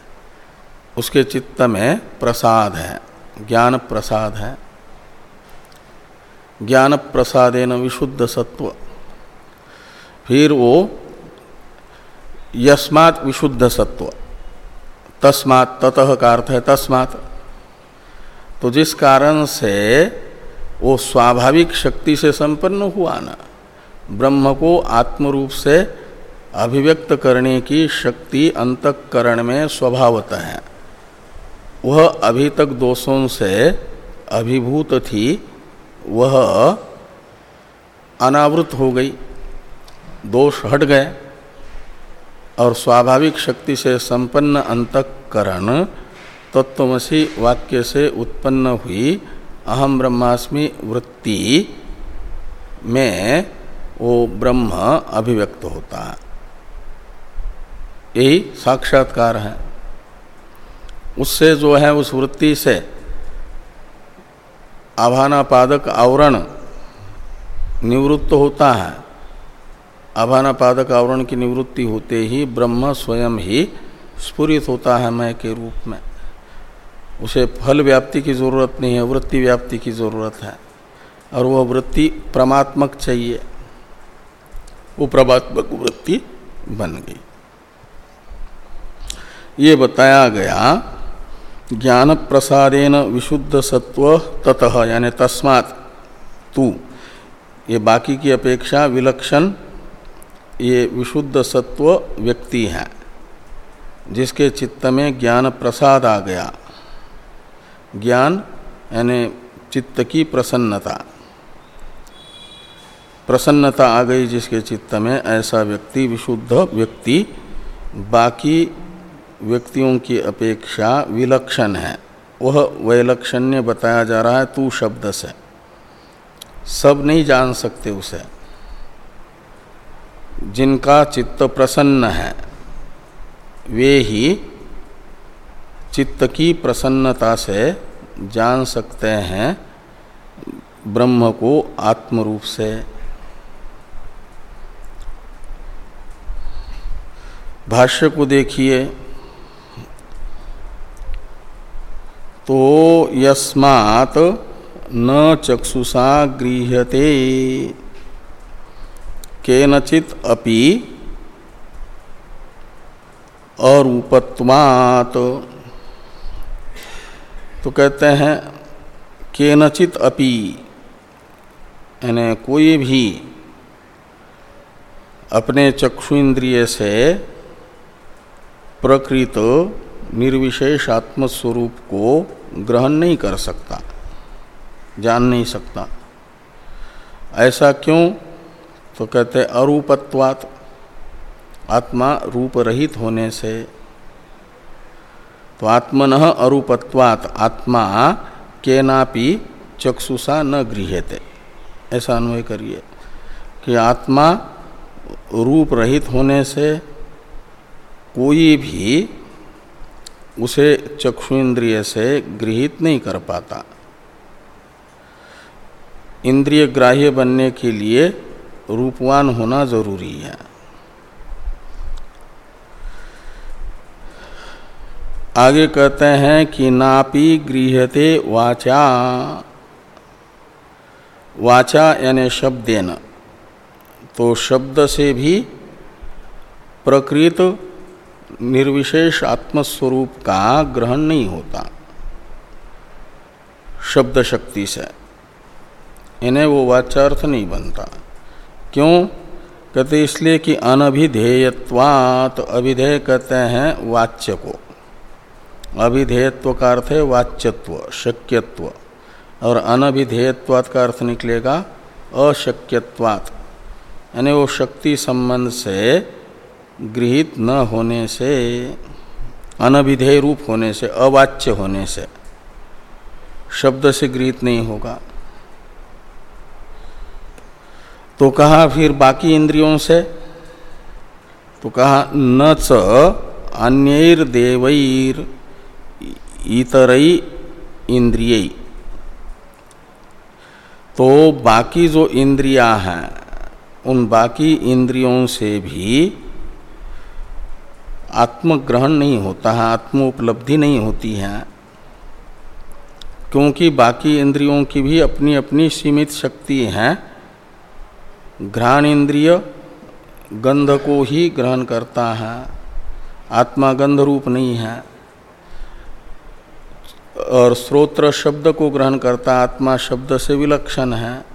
उसके चित्त में प्रसाद है। ज्ञान प्रसाद है। ज्ञान प्रसादेन विशुद्ध सत्व। फिर वो यस्मात् विशुद्ध सत्व। तस्मात्, ततः का अर्थ है तस्मात्। तो जिस कारण से वो स्वाभाविक शक्ति से संपन्न हुआ ना, ब्रह्म को आत्मरूप से अभिव्यक्त करने की शक्ति अंतकरण में स्वभावतः है। वह अभी तक दोषों से अभिभूत थी, वह अनावृत हो गई, दोष हट गए, और स्वाभाविक शक्ति से संपन्न अंतकरण तत्वमसी वाक्य से उत्पन्न हुई अहम ब्रह्मास्मि वृत्ति में वो ब्रह्म अभिव्यक्त होता। है यही साक्षात्कार है। उससे जो है, उस वृत्ति से आभानापादक आवरण निवृत्त होता है। आभानापादक आवरण की निवृत्ति होते ही ब्रह्म स्वयं ही स्फुरित होता है मैं के रूप में। उसे फल व्याप्ति की ज़रूरत नहीं है, वृत्ति व्याप्ति की ज़रूरत है। और वह वृत्ति परमात्मक चाहिए। वो प्रमात्मक वृत्ति बन गई। ये बताया गया ज्ञान प्रसादेन विशुद्ध सत्व ततः, यानी तस्मात् तू। ये बाकी की अपेक्षा, विलक्षण, ये विशुद्ध सत्व व्यक्ति है, जिसके चित्त में ज्ञान प्रसाद आ गया। ज्ञान, यानी चित्त की प्रसन्नता। प्रसन्नता आ गई जिसके चित्त में ऐसा व्यक्ति, विशुद्ध व्यक्ति बाकी व्यक्तियों की अपेक्षा विलक्षण है। वह वैलक्षण्य बताया जा रहा है, तू शब्द से। सब नहीं जान सकते उसे। जिनका चित्त प्रसन्न है, वे ही चित्त की प्रसन्नता से जान सकते हैं, ब्रह्म को आत्म रूप से। भाष्य को देखिए। तो यस्मात् न चक्षुषा गृह्यते। केनचित अपि अरूपत्वात। तो कहते हैं, केनचित अपि, यानी कोई भी अपने चक्षु इंद्रिय से प्रकृत निर्विशेष आत्मस्वरूप को ग्रहण नहीं कर सकता, जान नहीं सकता। ऐसा क्यों? तो कहते अरूपत्वात, आत्मा रूप रहित होने से। तो आत्मन अरूपत्वात, आत्मा के नापी चक्षुषा न गृहते ऐसा अन्वय करिए कि आत्मा रूप रहित होने से कोई भी उसे चक्षु इंद्रिय से गृहित नहीं कर पाता। इंद्रिय ग्राह्य बनने के लिए रूपवान होना ज़रूरी है। आगे कहते हैं कि नापी गृहते वाचा। वाचा यानी शब्देन। तो शब्द से भी प्रकृत निर्विशेष आत्मस्वरूप का ग्रहण नहीं होता। शब्द शक्ति से। इन्हें वो वाचार्थ नहीं बनता। क्यों? कहते इसलिए कि अनभिधेयत्वात अभिधेय कहते हैं वाच्य को। अभिधेयत्व का अर्थ है वाच्यत्व, शक्यत्व। और अनभिधेयत्वात का अर्थ निकलेगा अशक्यत्वात। यानी वो शक्ति संबंध से गृहित न होने से, अनभिधेय रूप होने से, अवाच्य होने से शब्द से गृहित नहीं होगा। तो कहा फिर बाकी इंद्रियों से? तो कहा, न च अन्यर देवैर इतरई इंद्रिय। तो बाकी जो इंद्रिया हैं, उन बाकी इंद्रियों से भी आत्मग्रहण नहीं होता है, आत्मोपलब्धि नहीं होती है। क्योंकि बाकी इंद्रियों की भी अपनी अपनी सीमित शक्ति है। घ्राण इंद्रिय गंध को ही ग्रहण करता है। आत्मा गंध रूप नहीं है। और स्रोत्र शब्द को ग्रहण करता, आत्मा शब्द से विलक्षण है।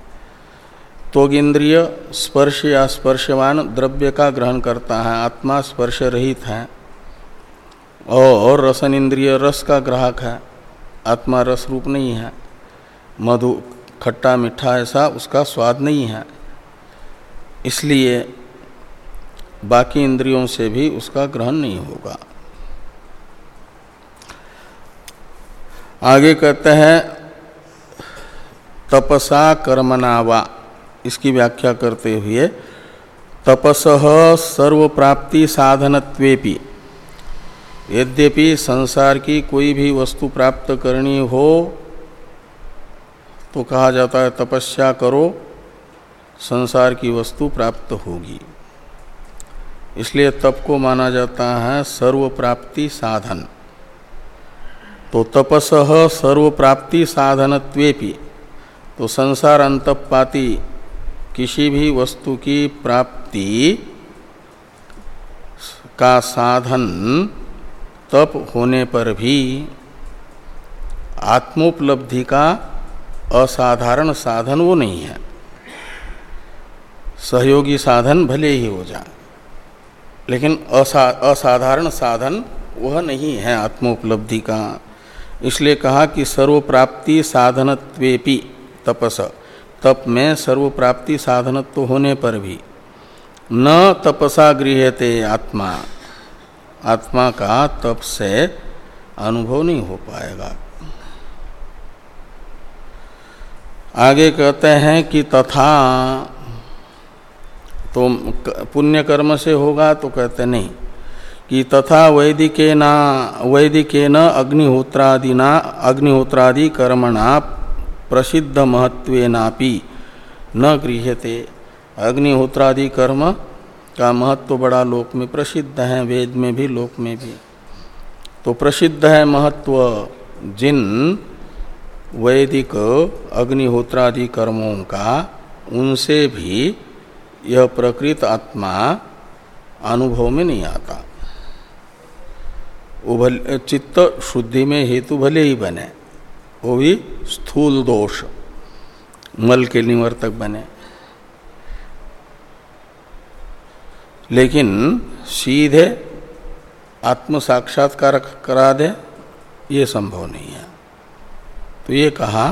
तो इंद्रिय स्पर्श या स्पर्शवान द्रव्य का ग्रहण करता है, आत्मा स्पर्श रहित है। और रसन इंद्रिय रस का ग्राहक है, आत्मा रस रूप नहीं है। मधु, खट्टा, मीठा ऐसा उसका स्वाद नहीं है। इसलिए बाकी इंद्रियों से भी उसका ग्रहण नहीं होगा। आगे कहते हैं, तपसा कर्मनावा। इसकी व्याख्या करते हुए, तपस सर्व प्राप्ति साधनत्वेपि। यद्यपि संसार की कोई भी वस्तु प्राप्त करनी हो तो कहा जाता है, तपस्या करो, संसार की वस्तु प्राप्त होगी। इसलिए तप को माना जाता है सर्व प्राप्ति साधन। तो तपस सर्व प्राप्ति साधनत्वेपि। तो संसार अंतपाती किसी भी वस्तु की प्राप्ति का साधन तप होने पर भी आत्मोपलब्धि का असाधारण साधन वो नहीं है। सहयोगी साधन भले ही हो जाए लेकिन असा, असाधारण साधन वह नहीं है आत्मोपलब्धि का। इसलिए कहा कि सर्वप्राप्ति साधनत्वेपि तपस। तप में सर्व प्राप्ति साधनत्व होने पर भी। न तपसा गृहते आत्मा। आत्मा का तप से अनुभव नहीं हो पाएगा। आगे कहते हैं कि तथा तो पुण्य कर्म से होगा तो कहते नहीं। कि तथा वैदिके न वैदिके न अग्निहोत्रादिना अग्निहोत्रादि कर्मणा प्रसिद्ध महत्वेनापि न गृह्यते। अग्निहोत्रादि कर्म का महत्व बड़ा लोक में प्रसिद्ध है, वेद में भी, लोक में भी। तो प्रसिद्ध है महत्व जिन वैदिक अग्निहोत्रादि कर्मों का, उनसे भी यह प्रकृत आत्मा अनुभव में नहीं आता। उभल, चित्त शुद्धि में हेतु भले ही बने। वो भी स्थूल दोष, मल के निवर्तक बने। लेकिन सीधे आत्म साक्षात्कार करा दे, ये संभव नहीं है। तो ये कहा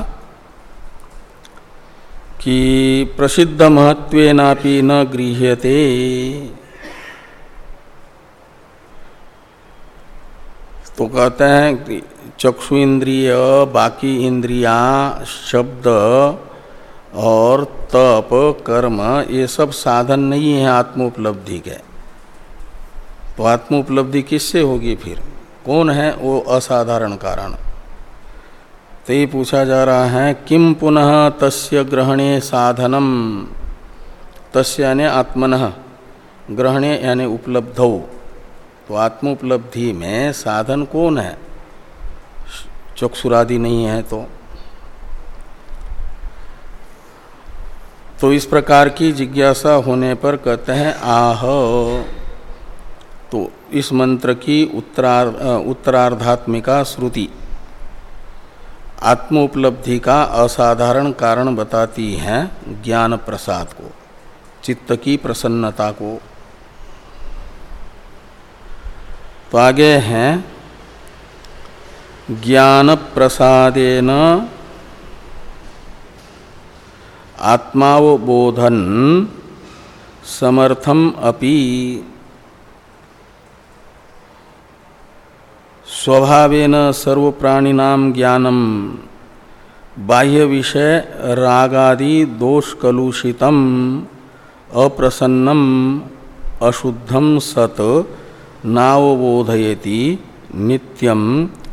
कि प्रसिद्ध महत्वेनापि न गृह्यते। तो कहते हैं चक्षु इंद्रिय बाकी इंद्रिया, शब्द और तप, कर्म, ये सब साधन नहीं है आत्मोपलब्धि के। तो आत्मोपलब्धि किससे होगी फिर? कौन है वो असाधारण कारण? तो ये पूछा जा रहा है किम पुनः तस्य ग्रहणे साधनम? तस्य यानी आत्मन, ग्रहणे यानी उपलब्ध। तो आत्मोपलब्धि में साधन कौन है? चक्षुरादि नहीं है तो। तो इस प्रकार की जिज्ञासा होने पर कहते हैं, आह। तो इस मंत्र की उत्तरार, उत्तरार्धात्मिका श्रुति, आत्मोपलब्धि का असाधारण कारण बताती है ज्ञान प्रसाद को, चित्त की प्रसन्नता को। तो आगे हैं ज्ञान प्रसादेन आत्मावबोधन समर्थम अपि। स्वभावेन सर्वप्राणिनाम ज्ञानम बाह्य विषय रागादि दोष कलुषितम अप्रसन्नम, अशुद्धम सत नावबोधयति नित्यम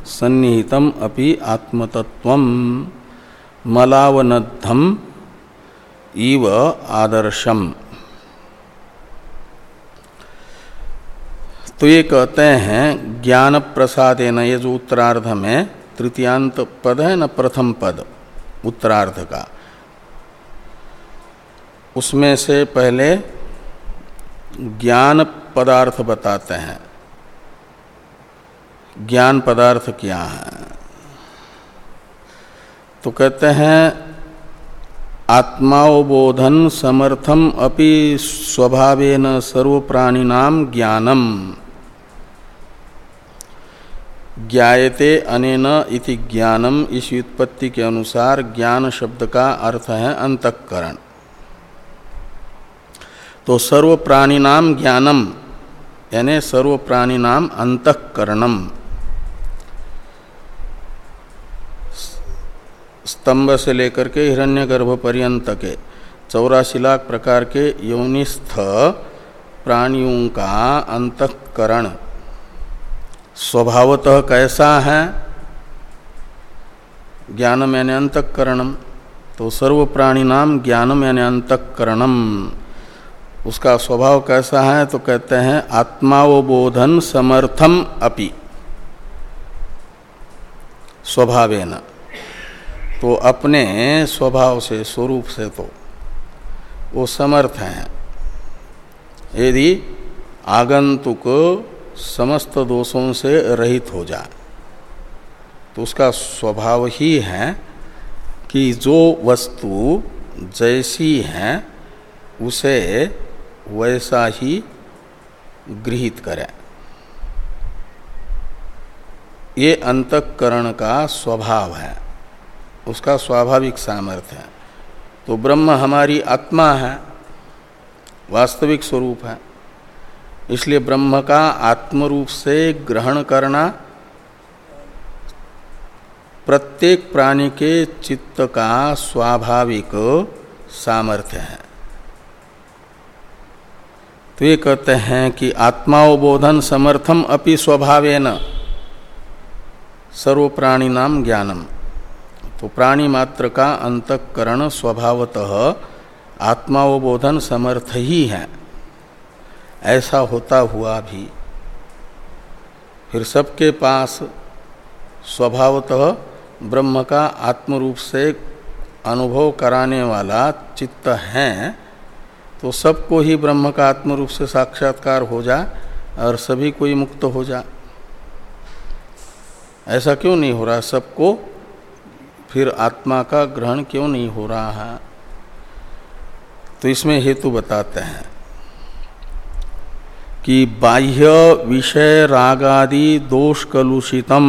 सन्निहितम अपि आत्मतत्व मलावनद्धम इव आदर्शम। तो ये कहते हैं ज्ञान प्रसाद न ये जो उत्तरार्ध में, तृतीयांत पद है न प्रथम पद, उत्तरार्ध का। उसमें से पहले ज्ञान पदार्थ बताते हैं। ज्ञान पदार्थ क्या है? तो कहते हैं, आत्मावबोधन समर्थम अपि स्वभावेन सर्व सर्वप्राणिनाम ज्ञानम। ज्ञायते अनेन इति ज्ञानम। इस व्युत्पत्ति के अनुसार ज्ञान शब्द का अर्थ है अंतकरण। तो सर्व प्राणी नाम ज्ञानम, यानी सर्व प्राणी नाम अंतकरणम। स्तंभ से लेकर के हिरण्यगर्भ पर्यंत के चौरासी लाख प्रकार के यौनिस्थ प्राणियों का अंतकरण। स्वभावतः कैसा है? ज्ञानम यानी अंतकरणम। तो सर्व प्राणी नाम ज्ञानम यानी अंतकरणम। उसका स्वभाव कैसा है? तो कहते हैं, आत्मावबोधन समर्थम अपि। स्वभावेन। तो अपने स्वभाव से, स्वरूप से तो वो समर्थ हैं। यदि आगंतुक समस्त दोषों से रहित हो जाए तो उसका स्वभाव ही है कि जो वस्तु जैसी है, उसे वैसा ही गृहित करें। ये अंतकरण का स्वभाव है। उसका स्वाभाविक सामर्थ्य है। तो ब्रह्म हमारी आत्मा है, वास्तविक स्वरूप है। इसलिए ब्रह्म का आत्मरूप से ग्रहण करना प्रत्येक प्राणी के चित्त का स्वाभाविक सामर्थ्य है। तो ये कहते हैं कि आत्मावबोधन समर्थम अपि स्वभावेन सर्व प्राणी नाम ज्ञानम। तो प्राणी मात्र का अंतकरण स्वभावतः आत्मावबोधन समर्थ ही है। ऐसा होता हुआ भी फिर सबके पास स्वभावतः ब्रह्म का आत्म रूप से अनुभव कराने वाला चित्त है तो सबको ही ब्रह्म का आत्म रूप से साक्षात्कार हो जाए और सभी कोई मुक्त हो जाए ऐसा क्यों नहीं हो रहा? सबको फिर आत्मा का ग्रहण क्यों नहीं हो रहा है? तो इसमें हेतु बताते हैं कि बाह्य विषय रागादि दोष कलुषितम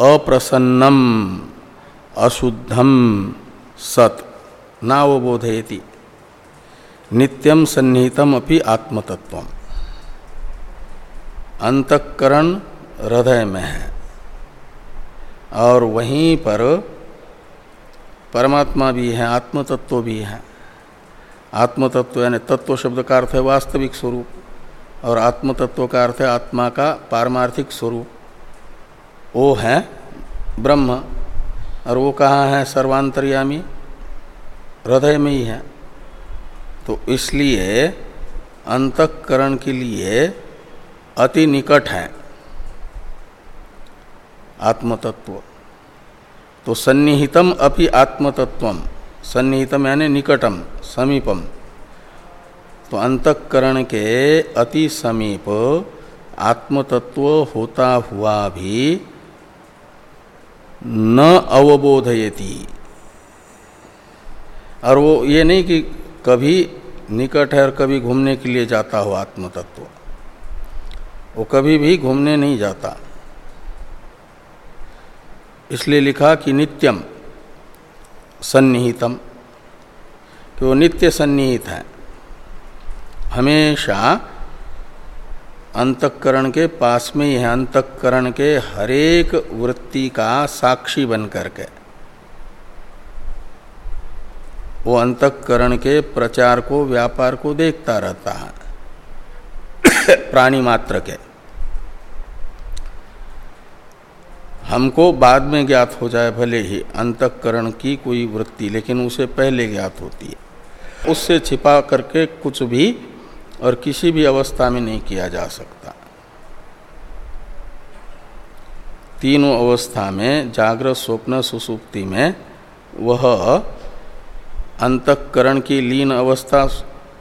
अप्रसन्नम, अशुद्धम, सत। नावबोधयति। नित्यम सन्निहितम अपि आत्मतत्व अंतकरण हृदय में है। और वहीं पर परमात्मा भी है, आत्मतत्व भी है। आत्मतत्व यानी तत्व शब्द का अर्थ है वास्तविक स्वरूप, और आत्मतत्व का अर्थ है आत्मा का पारमार्थिक स्वरूप। वो है ब्रह्म, और वो कहाँ है? सर्वांतर्यामी हृदय में ही है। तो इसलिए अंतकरण के लिए अति निकट है। आत्मतत्व। तो सन्निहितम अपि आत्मतत्व। सन्निहितम यानी निकटम, समीपम। तो अंतकरण के अति समीप आत्मतत्व होता हुआ भी न अवबोधयति। और वो ये नहीं कि कभी निकट है और कभी घूमने के लिए जाता हो आत्मतत्व। वो कभी भी घूमने नहीं जाता। इसलिए लिखा कि नित्यम सन्निहितम, कि वो नित्य सन्निहित है। हमेशा अंतकरण के पास में ही है, अंतकरण के हरेक वृत्ति का साक्षी बन करके। वो अंतकरण के प्रचार को, व्यापार को देखता रहता है। प्राणी मात्र के। हमको बाद में ज्ञात हो जाए भले ही अंतकरण की कोई वृत्ति, लेकिन उसे पहले ज्ञात होती है। उससे छिपा करके कुछ भी और किसी भी अवस्था में नहीं किया जा सकता। तीनों अवस्था में जागृत स्वप्न सुसुप्ति में वह अंतकरण की लीन अवस्था,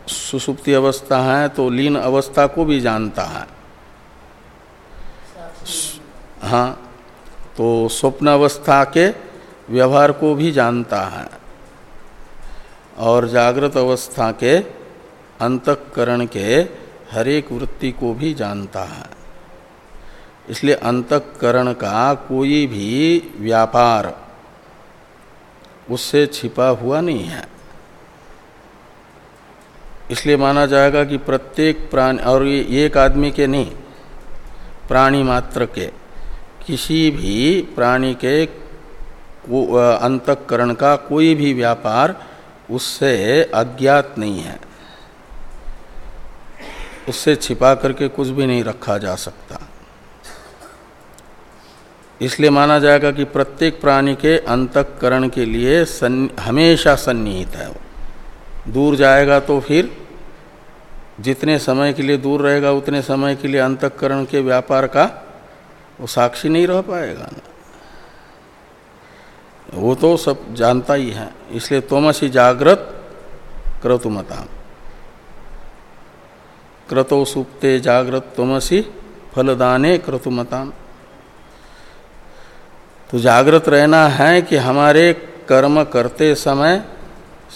सुसुप्ति अवस्था है तो लीन अवस्था को भी जानता है। हाँ तो स्वप्न अवस्था के व्यवहार को भी जानता है और जागृत अवस्था के अंतकरण के हरेक वृत्ति को भी जानता है। इसलिए अंतकरण का कोई भी व्यापार उससे छिपा हुआ नहीं है। इसलिए माना जाएगा कि प्रत्येक प्राणी, और ये एक आदमी के नहीं, प्राणी मात्र के किसी भी प्राणी के अंतकरण का कोई भी व्यापार उससे अज्ञात नहीं है। उससे छिपा करके कुछ भी नहीं रखा जा सकता। इसलिए माना जाएगा कि प्रत्येक प्राणी के अंतकरण के लिए सन्, हमेशा सन्निहित है वो। दूर जाएगा तो फिर जितने समय के लिए दूर रहेगा उतने समय के लिए अंतकरण के व्यापार का वो साक्षी नहीं रह पाएगा ना। वो तो सब जानता ही है, इसलिए तोमसी जागृत क्रतुमता क्रतो सुप्ते जागृत तोमसी फलदाने क्रतुमताम तो जागृत रहना है कि हमारे कर्म करते समय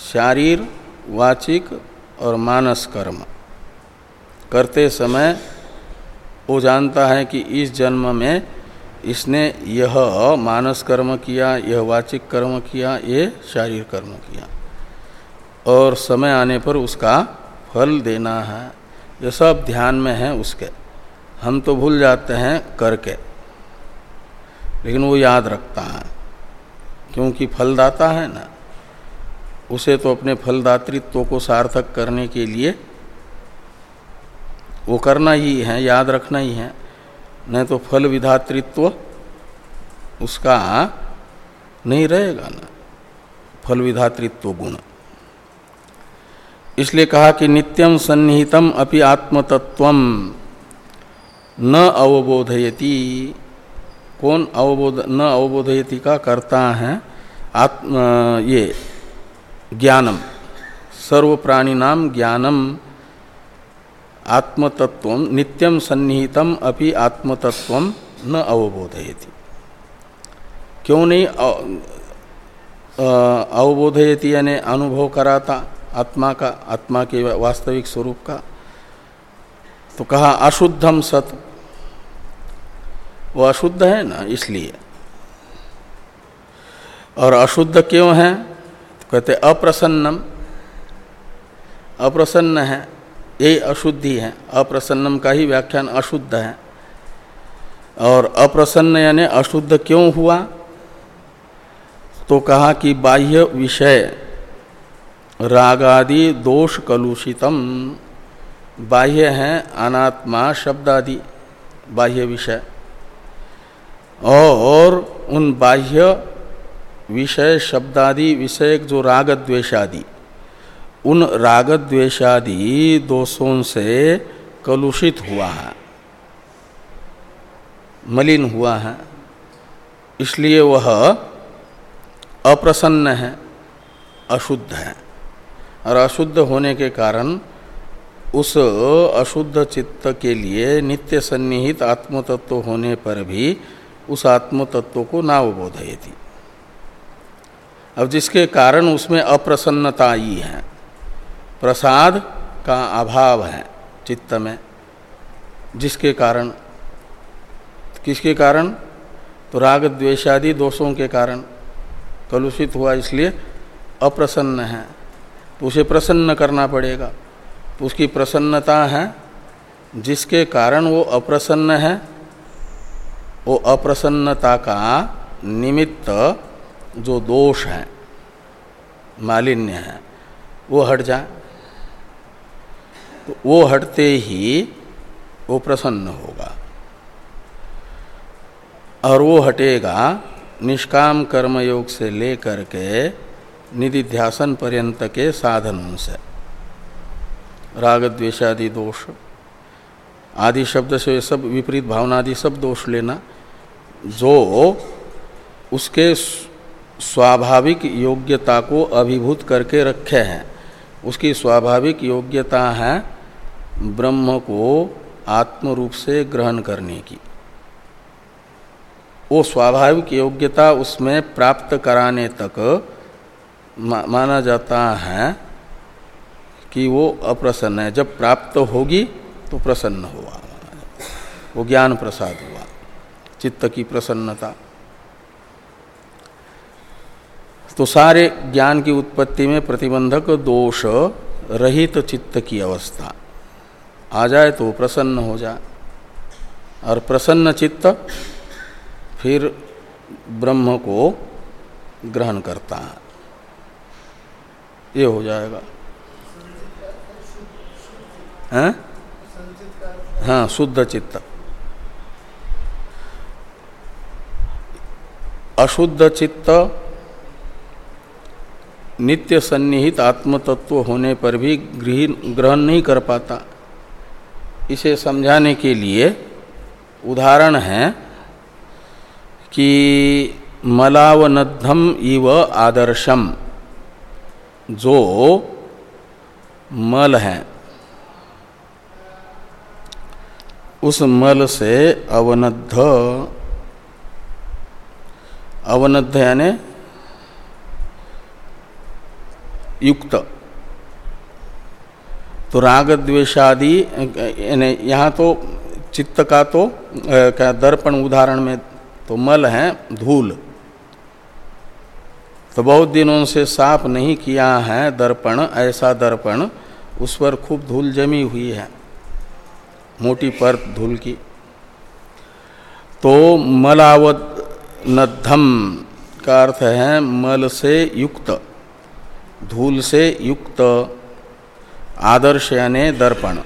शारीर, वाचिक और मानस कर्म। करते समय वो जानता है कि इस जन्म में इसने यह मानस कर्म किया, यह वाचिक कर्म किया, ये शारीरिक कर्म किया। और समय आने पर उसका फल देना है। ये सब ध्यान में है उसके। हम तो भूल जाते हैं करके। लेकिन वो याद रखता है। क्योंकि फलदाता है ना। उसे तो अपने फलदातृत्व को सार्थक करने के लिए वो करना ही है, याद रखना ही है। नहीं तो फल विधातृत्व उसका नहीं रहेगा ना। फल विधातृत्व गुण। इसलिए कहा कि नित्यम सन्निहितम अपि आत्मतत्व न अवबोधयती। कौन अवबोध, न अवबोधयति का करता है आत्म, ये ज्ञानम। सर्व प्राणी नाम ज्ञानम। आत्मतत्व नित्यम सन्निहितम अपि आत्मतत्व न अवबोधयति। क्यों नहीं अवबोधयति यानी अनुभव कराता, आत्मा का, आत्मा के वास्तविक स्वरूप का? तो कहा अशुद्धम सत। वो अशुद्ध है ना, इसलिए। और अशुद्ध क्यों है? तो कहते, अप्रसन्नम। अप्रसन्न है। यही अशुद्धि है, अप्रसन्नम का ही व्याख्यान अशुद्ध है। और अप्रसन्न यानी अशुद्ध क्यों हुआ? तो कहा कि बाह्य विषय, रागादि दोष कलुषितम। बाह्य है अनात्मा शब्द आदि बाह्य विषय। और उन बाह्य विषय, शब्दादि, विषयक जो राग द्वेषादि उन राग द्वेषादि दोषों से कलुषित हुआ है। मलिन हुआ है। इसलिए वह अप्रसन्न है, अशुद्ध है। और अशुद्ध होने के कारण उस अशुद्ध चित्त के लिए नित्य सन्निहित आत्मतत्व होने पर भी उस आत्मतत्व को नावबोधयती अब जिसके कारण उसमें अप्रसन्नता आई है प्रसाद का अभाव है चित्त में। जिसके कारण, किसके कारण? तो राग द्वेषादि दोषों के कारण। कलुषित हुआ इसलिए अप्रसन्न है। तो उसे प्रसन्न करना पड़ेगा। तो उसकी प्रसन्नता है। जिसके कारण वो अप्रसन्न है, वो अप्रसन्नता का निमित्त जो दोष है, मालिन्य है, वो हट जाए। तो वो हटते ही वो प्रसन्न होगा। और वो हटेगा निष्काम कर्मयोग से लेकर के निधिध्यासन पर्यंत के साधनों से। राग द्वेषादि दोष, आदि शब्द से सब विपरीत भावना आदि सब दोष लेना, जो उसके स्वाभाविक योग्यता को अभिभूत करके रखे हैं। उसकी स्वाभाविक योग्यता है ब्रह्म को आत्म रूप से ग्रहण करने की। वो स्वाभाविक योग्यता उसमें प्राप्त कराने तक माना जाता है कि वो अप्रसन्न है। जब प्राप्त होगी तो प्रसन्न हुआ। वो ज्ञान प्रसाद हुआ। चित्त की प्रसन्नता। तो सारे ज्ञान की उत्पत्ति में प्रतिबंधक दोष रहित चित्त की अवस्था। आ जाए तो प्रसन्न हो जाए। और प्रसन्न चित्त फिर ब्रह्म को ग्रहण करता है। ये हो जाएगा। हैं? हाँ शुद्ध चित्त। अशुद्ध चित्त नित्य सन्निहित आत्मतत्व होने पर भी ग्रहण नहीं कर पाता। इसे समझाने के लिए उदाहरण है कि मलावनद्धम इव आदर्शम, जो मल है, उस मल से अवनद्ध अवनद्ध यानी युक्त तो राग द्वेषादि यहाँ तो चित्त का तो क्या दर्पण उदाहरण में तो मल है, धूल। तो बहुत दिनों से साफ़ नहीं किया है दर्पण, ऐसा दर्पण, उस पर खूब धूल जमी हुई है, मोटी परत धूल की। तो मलावत नद्धम का अर्थ है मल से युक्त, धूल से युक्त। आदर्श यानी दर्पण।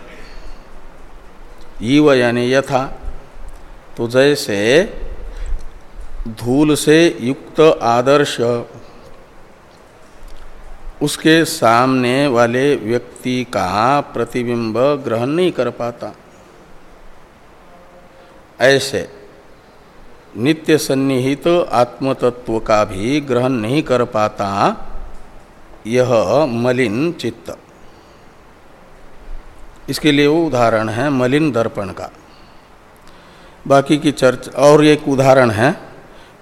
ईव यानी यथा। तो जैसे धूल से युक्त आदर्श। उसके सामने वाले व्यक्ति का प्रतिबिंब ग्रहण नहीं कर पाता। ऐसे नित्य सन्निहित तो आत्मतत्व का भी ग्रहण नहीं कर पाता, यह मलिन चित्त। इसके लिए वो उदाहरण है मलिन दर्पण का। बाकी की चर्चा, और एक उदाहरण है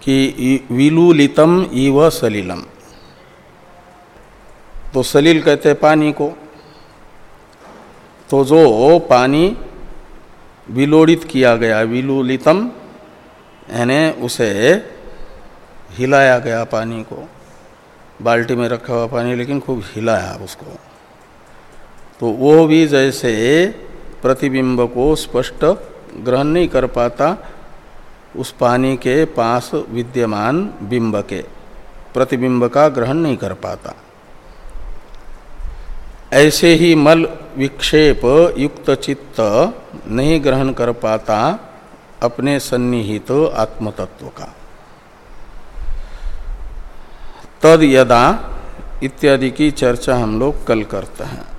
कि विलुलितम इव सलिलम। तो सलील कहते हैं पानी को। तो जो पानी विलोड़ित किया गया, विलुलितम, यानी उसे हिलाया गया पानी को। बाल्टी में रखा हुआ पानी, लेकिन खूब हिलाया उसको। तो वो भी जैसे प्रतिबिंब को स्पष्ट ग्रहण नहीं कर पाता, उस पानी के पास विद्यमान बिंब के प्रतिबिंब का ग्रहण नहीं कर पाता। ऐसे ही मल विक्षेप युक्त चित्त नहीं ग्रहण कर पाता अपने सन्निहित आत्मतत्व का। तद यदा इत्यादि की चर्चा हम लोग कल करते हैं।